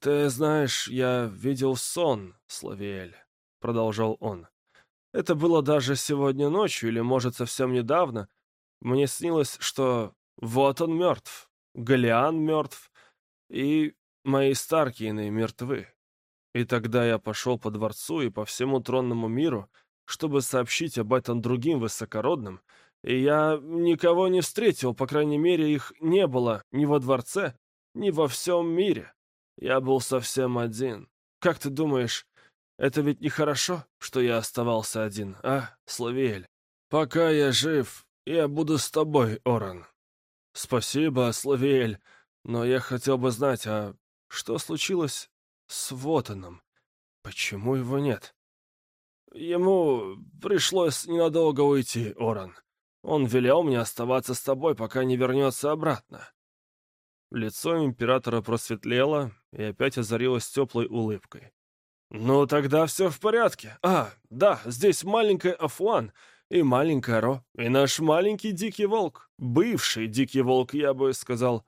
«Ты знаешь, я видел сон, Славиэль», — продолжал он. «Это было даже сегодня ночью или, может, совсем недавно. Мне снилось, что вот он мертв, Галиан мертв, и мои Старкины мертвы. И тогда я пошел по дворцу и по всему тронному миру, чтобы сообщить об этом другим высокородным, и я никого не встретил, по крайней мере, их не было ни во дворце, ни во всем мире. Я был совсем один. Как ты думаешь, это ведь нехорошо, что я оставался один, а, Славиэль? Пока я жив, я буду с тобой, Оран. Спасибо, Славиэль, но я хотел бы знать, а что случилось с Вотаном? Почему его нет? Ему пришлось ненадолго уйти, Оран. Он велел мне оставаться с тобой, пока не вернется обратно». Лицо императора просветлело и опять озарилось теплой улыбкой. «Ну, тогда все в порядке. А, да, здесь маленькая Афуан и маленькая Ро, и наш маленький дикий волк. Бывший дикий волк, я бы сказал».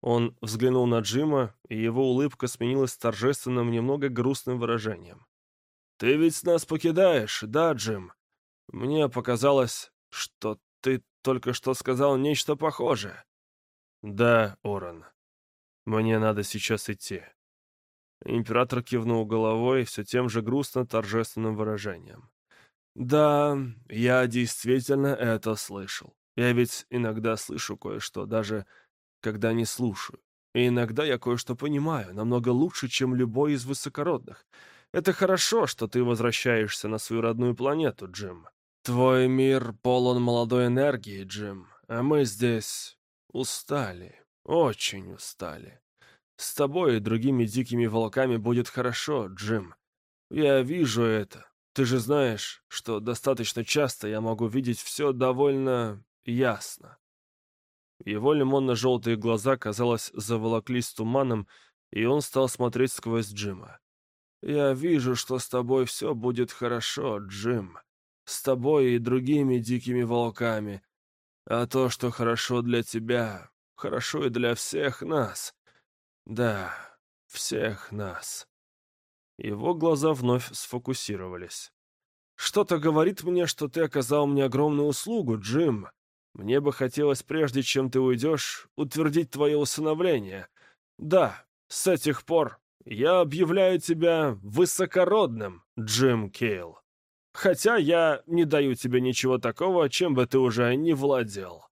Он взглянул на Джима, и его улыбка сменилась торжественным, немного грустным выражением. «Ты ведь нас покидаешь, да, Джим? Мне показалось, что ты только что сказал нечто похожее. Да, Оран. Мне надо сейчас идти. Император кивнул головой все тем же грустно-торжественным выражением. «Да, я действительно это слышал. Я ведь иногда слышу кое-что, даже когда не слушаю. И иногда я кое-что понимаю, намного лучше, чем любой из высокородных. Это хорошо, что ты возвращаешься на свою родную планету, Джим. Твой мир полон молодой энергии, Джим, а мы здесь устали, очень устали. С тобой и другими дикими волками будет хорошо, Джим. Я вижу это. Ты же знаешь, что достаточно часто я могу видеть все довольно ясно. Его лимонно-желтые глаза, казалось, заволоклись туманом, и он стал смотреть сквозь Джима. «Я вижу, что с тобой все будет хорошо, Джим. С тобой и другими дикими волками. А то, что хорошо для тебя, хорошо и для всех нас. Да, всех нас». Его глаза вновь сфокусировались. «Что-то говорит мне, что ты оказал мне огромную услугу, Джим. Мне бы хотелось, прежде чем ты уйдешь, утвердить твое усыновление. Да, с этих пор я объявляю тебя высокородным, Джим Кейл. Хотя я не даю тебе ничего такого, чем бы ты уже не владел».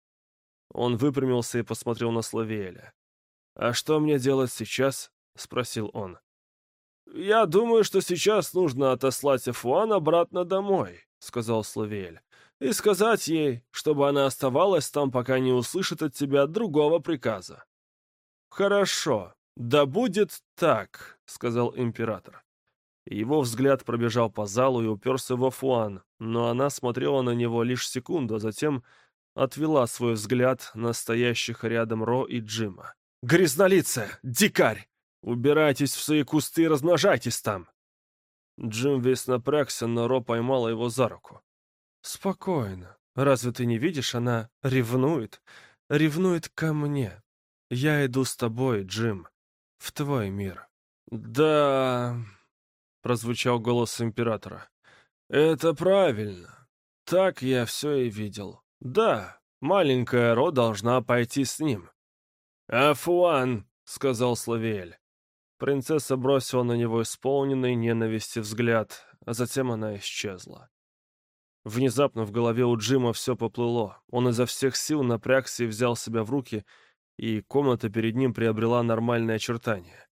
Он выпрямился и посмотрел на Славиэля. «А что мне делать сейчас?» — спросил он. «Я думаю, что сейчас нужно отослать Эфуан обратно домой», — сказал Славиэль и сказать ей, чтобы она оставалась там, пока не услышит от тебя другого приказа. «Хорошо, да будет так», — сказал император. Его взгляд пробежал по залу и уперся во Фуан, но она смотрела на него лишь секунду, а затем отвела свой взгляд на стоящих рядом Ро и Джима. «Грязнолица! Дикарь! Убирайтесь в свои кусты и размножайтесь там!» Джим весь напрягся, но Ро поймала его за руку. «Спокойно. Разве ты не видишь, она ревнует? Ревнует ко мне. Я иду с тобой, Джим, в твой мир». «Да...» — прозвучал голос императора. «Это правильно. Так я все и видел. Да, маленькая Ро должна пойти с ним». «Афуан», — сказал Славиэль. Принцесса бросила на него исполненный ненависти взгляд, а затем она исчезла. Внезапно в голове у Джима все поплыло. Он изо всех сил напрягся и взял себя в руки, и комната перед ним приобрела нормальные очертания.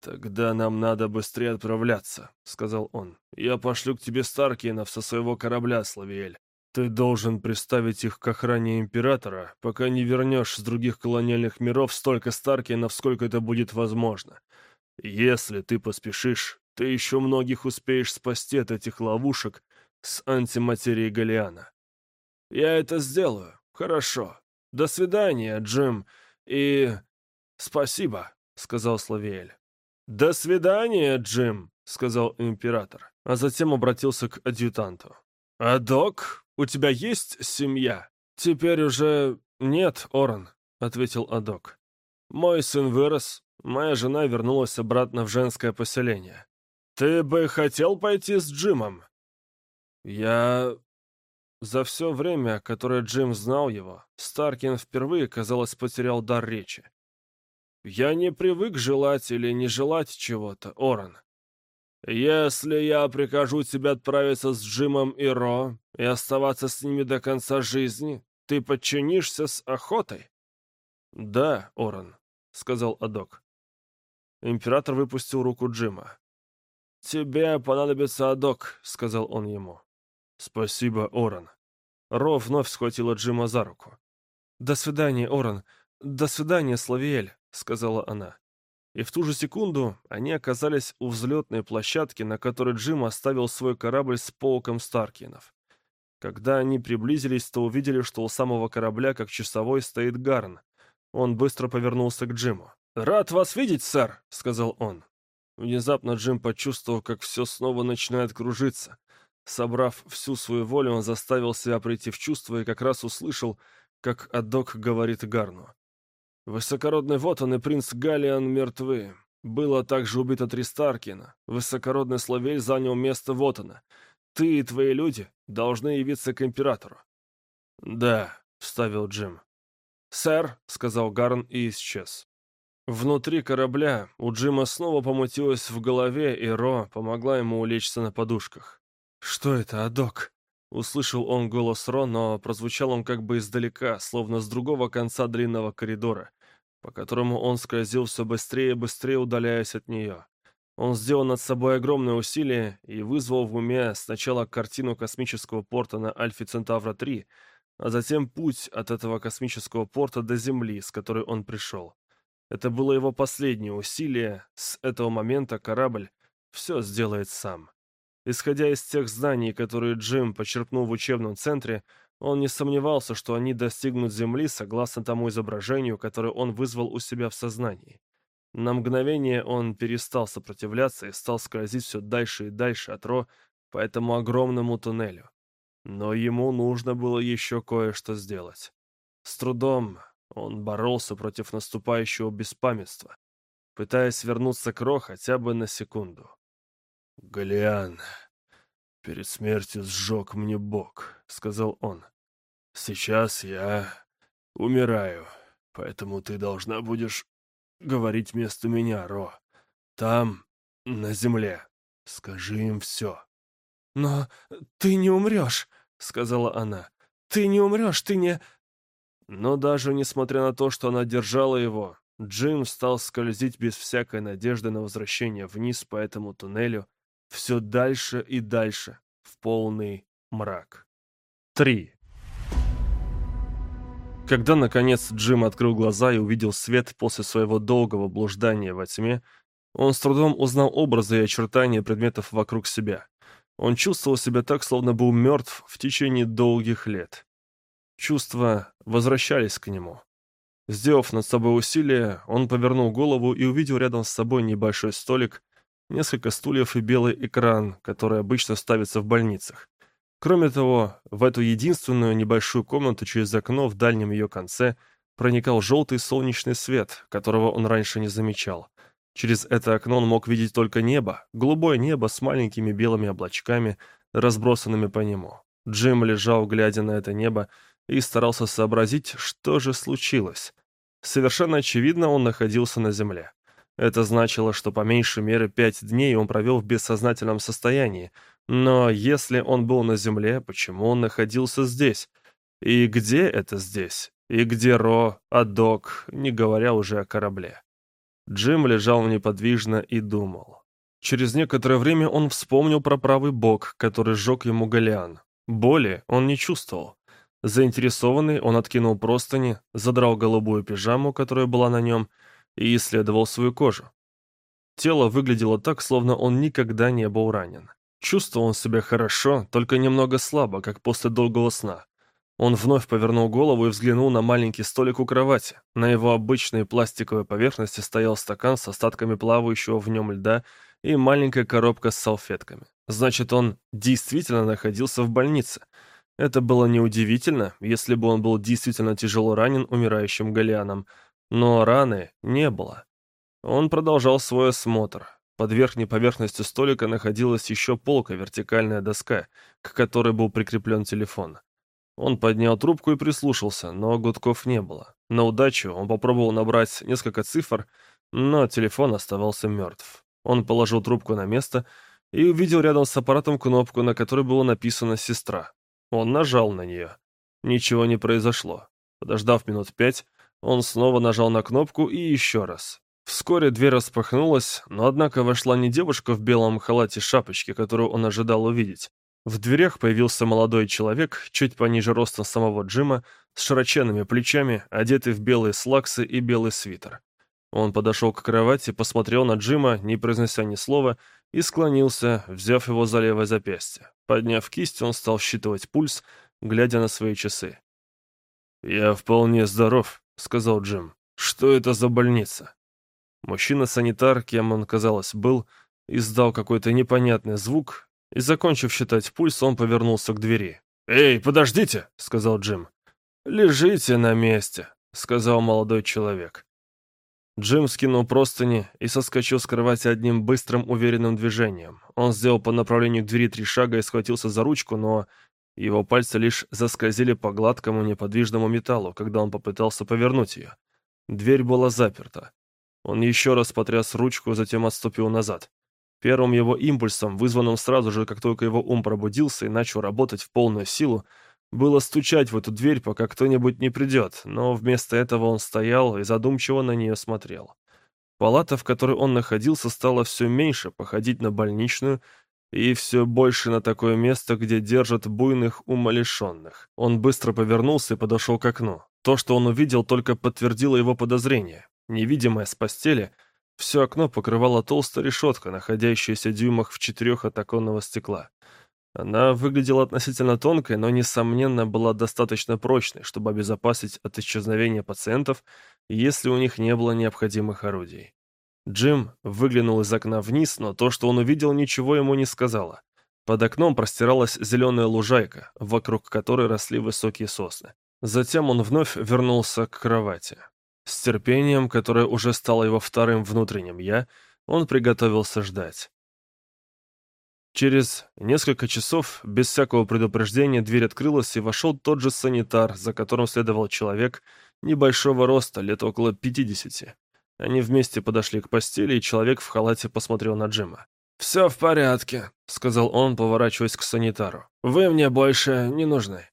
«Тогда нам надо быстрее отправляться», — сказал он. «Я пошлю к тебе Старкинов со своего корабля, Славиэль. Ты должен приставить их к охране Императора, пока не вернешь с других колониальных миров столько Старкинов, сколько это будет возможно. Если ты поспешишь, ты еще многих успеешь спасти от этих ловушек, с антиматерией Галиана. Я это сделаю. Хорошо. До свидания, Джим. И... спасибо, сказал Славиэль. До свидания, Джим, сказал император, а затем обратился к адъютанту. А док, у тебя есть семья? Теперь уже нет, Оран, ответил Адок. Мой сын вырос, моя жена вернулась обратно в женское поселение. Ты бы хотел пойти с Джимом? Я... За все время, которое Джим знал его, Старкин впервые, казалось, потерял дар речи. «Я не привык желать или не желать чего-то, Оран. Если я прикажу тебе отправиться с Джимом и Ро и оставаться с ними до конца жизни, ты подчинишься с охотой?» «Да, Оран», — сказал Адок. Император выпустил руку Джима. «Тебе понадобится Адок», — сказал он ему. «Спасибо, Оран». Ро вновь схватила Джима за руку. «До свидания, Оран. До свидания, Славиэль», — сказала она. И в ту же секунду они оказались у взлетной площадки, на которой Джим оставил свой корабль с полком Старкинов. Когда они приблизились, то увидели, что у самого корабля, как часовой, стоит Гарн. Он быстро повернулся к Джиму. «Рад вас видеть, сэр», — сказал он. Внезапно Джим почувствовал, как все снова начинает кружиться. Собрав всю свою волю, он заставил себя прийти в чувство и как раз услышал, как Адок говорит Гарну. «Высокородный Вотан и принц Галиан мертвы. Было также убито три Старкина. Высокородный Славель занял место Вотана. Ты и твои люди должны явиться к императору». «Да», — вставил Джим. «Сэр», — сказал Гарн и исчез. Внутри корабля у Джима снова помутилось в голове, и Ро помогла ему улечься на подушках. «Что это, Адок?» Услышал он голос Ро, но прозвучал он как бы издалека, словно с другого конца длинного коридора, по которому он скользил все быстрее и быстрее, удаляясь от нее. Он сделал над собой огромное усилие и вызвал в уме сначала картину космического порта на Альфе Центавра-3, а затем путь от этого космического порта до Земли, с которой он пришел. Это было его последнее усилие, с этого момента корабль все сделает сам. Исходя из тех знаний, которые Джим почерпнул в учебном центре, он не сомневался, что они достигнут Земли согласно тому изображению, которое он вызвал у себя в сознании. На мгновение он перестал сопротивляться и стал скользить все дальше и дальше от Ро по этому огромному туннелю. Но ему нужно было еще кое-что сделать. С трудом он боролся против наступающего беспамятства, пытаясь вернуться к Ро хотя бы на секунду. «Галиан перед смертью сжег мне бок», — сказал он. «Сейчас я умираю, поэтому ты должна будешь говорить вместо меня, Ро. Там, на земле. Скажи им все». «Но ты не умрешь», — сказала она. «Ты не умрешь, ты не...» Но даже несмотря на то, что она держала его, Джим стал скользить без всякой надежды на возвращение вниз по этому туннелю, все дальше и дальше, в полный мрак. 3. Когда, наконец, Джим открыл глаза и увидел свет после своего долгого блуждания во тьме, он с трудом узнал образы и очертания предметов вокруг себя. Он чувствовал себя так, словно был мертв в течение долгих лет. Чувства возвращались к нему. Сделав над собой усилие, он повернул голову и увидел рядом с собой небольшой столик, несколько стульев и белый экран, который обычно ставится в больницах. Кроме того, в эту единственную небольшую комнату через окно в дальнем ее конце проникал желтый солнечный свет, которого он раньше не замечал. Через это окно он мог видеть только небо, голубое небо с маленькими белыми облачками, разбросанными по нему. Джим лежал, глядя на это небо, и старался сообразить, что же случилось. Совершенно очевидно, он находился на земле. Это значило, что по меньшей мере пять дней он провел в бессознательном состоянии, но если он был на Земле, почему он находился здесь? И где это здесь? И где Ро, Адок, не говоря уже о корабле? Джим лежал неподвижно и думал. Через некоторое время он вспомнил про правый бок, который сжег ему Галиан. Боли он не чувствовал. Заинтересованный, он откинул простыни, задрал голубую пижаму, которая была на нем, и исследовал свою кожу. Тело выглядело так, словно он никогда не был ранен. Чувствовал он себя хорошо, только немного слабо, как после долгого сна. Он вновь повернул голову и взглянул на маленький столик у кровати. На его обычной пластиковой поверхности стоял стакан с остатками плавающего в нем льда и маленькая коробка с салфетками. Значит, он действительно находился в больнице. Это было неудивительно, если бы он был действительно тяжело ранен умирающим Галианом, но раны не было. Он продолжал свой осмотр. Под верхней поверхностью столика находилась еще полка, вертикальная доска, к которой был прикреплен телефон. Он поднял трубку и прислушался, но гудков не было. На удачу он попробовал набрать несколько цифр, но телефон оставался мертв. Он положил трубку на место и увидел рядом с аппаратом кнопку, на которой было написано «Сестра». Он нажал на нее. Ничего не произошло. Подождав минут пять, он снова нажал на кнопку и еще раз. Вскоре дверь распахнулась, но однако вошла не девушка в белом халате шапочки, которую он ожидал увидеть. В дверях появился молодой человек, чуть пониже роста самого Джима, с широченными плечами, одетый в белые слаксы и белый свитер. Он подошел к кровати, посмотрел на Джима, не произнося ни слова, и склонился, взяв его за левое запястье. Подняв кисть, он стал считывать пульс, глядя на свои часы. «Я вполне здоров», — сказал Джим. «Что это за больница?» Мужчина-санитар, кем он, казалось, был, издал какой-то непонятный звук, и, закончив считать пульс, он повернулся к двери. «Эй, подождите!» — сказал Джим. «Лежите на месте», — сказал молодой человек. Джим скинул простыни и соскочил с кровати одним быстрым, уверенным движением. Он сделал по направлению к двери три шага и схватился за ручку, но его пальцы лишь заскользили по гладкому неподвижному металлу, когда он попытался повернуть ее. Дверь была заперта. Он еще раз потряс ручку, затем отступил назад. Первым его импульсом, вызванным сразу же, как только его ум пробудился и начал работать в полную силу, было стучать в эту дверь, пока кто-нибудь не придет, но вместо этого он стоял и задумчиво на нее смотрел. Палата, в которой он находился, стала все меньше походить на больничную и все больше на такое место, где держат буйных умалишенных. Он быстро повернулся и подошел к окну. То, что он увидел, только подтвердило его подозрение. Невидимое с постели, все окно покрывала толстая решетка, находящаяся дюймах в четырех от оконного стекла. Она выглядела относительно тонкой, но, несомненно, была достаточно прочной, чтобы обезопасить от исчезновения пациентов, если у них не было необходимых орудий. Джим выглянул из окна вниз, но то, что он увидел, ничего ему не сказала. Под окном простиралась зеленая лужайка, вокруг которой росли высокие сосны. Затем он вновь вернулся к кровати. С терпением, которое уже стало его вторым внутренним «я», он приготовился ждать. Через несколько часов, без всякого предупреждения, дверь открылась, и вошел тот же санитар, за которым следовал человек небольшого роста, лет около пятидесяти. Они вместе подошли к постели, и человек в халате посмотрел на Джима. «Все в порядке», — сказал он, поворачиваясь к санитару. «Вы мне больше не нужны».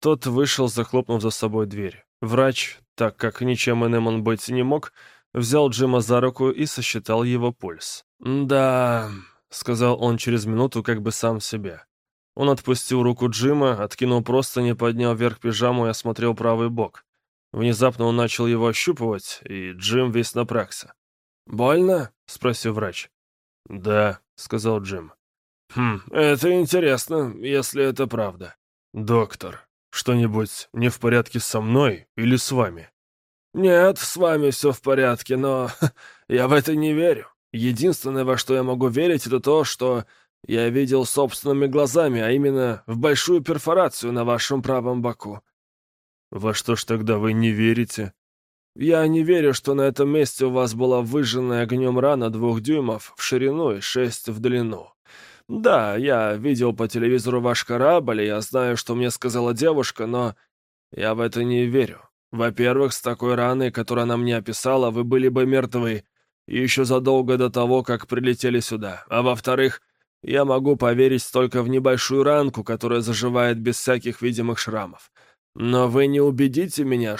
Тот вышел, захлопнув за собой дверь. Врач, так как ничем иным он быть не мог, взял Джима за руку и сосчитал его пульс. «Да...» — сказал он через минуту как бы сам себе. Он отпустил руку Джима, откинул просто, не поднял вверх пижаму и осмотрел правый бок. Внезапно он начал его ощупывать, и Джим весь напрягся. «Больно?» — спросил врач. «Да», — сказал Джим. «Хм, это интересно, если это правда». «Доктор, что-нибудь не в порядке со мной или с вами?» «Нет, с вами все в порядке, но *laughs* я в это не верю. Единственное, во что я могу верить, это то, что я видел собственными глазами, а именно в большую перфорацию на вашем правом боку. Во что ж тогда вы не верите? Я не верю, что на этом месте у вас была выжженная огнем рана двух дюймов в ширину и шесть в длину. Да, я видел по телевизору ваш корабль, и я знаю, что мне сказала девушка, но я в это не верю. Во-первых, с такой раной, которую она мне описала, вы были бы мертвы, еще задолго до того, как прилетели сюда. А во-вторых, я могу поверить только в небольшую ранку, которая заживает без всяких видимых шрамов. Но вы не убедите меня,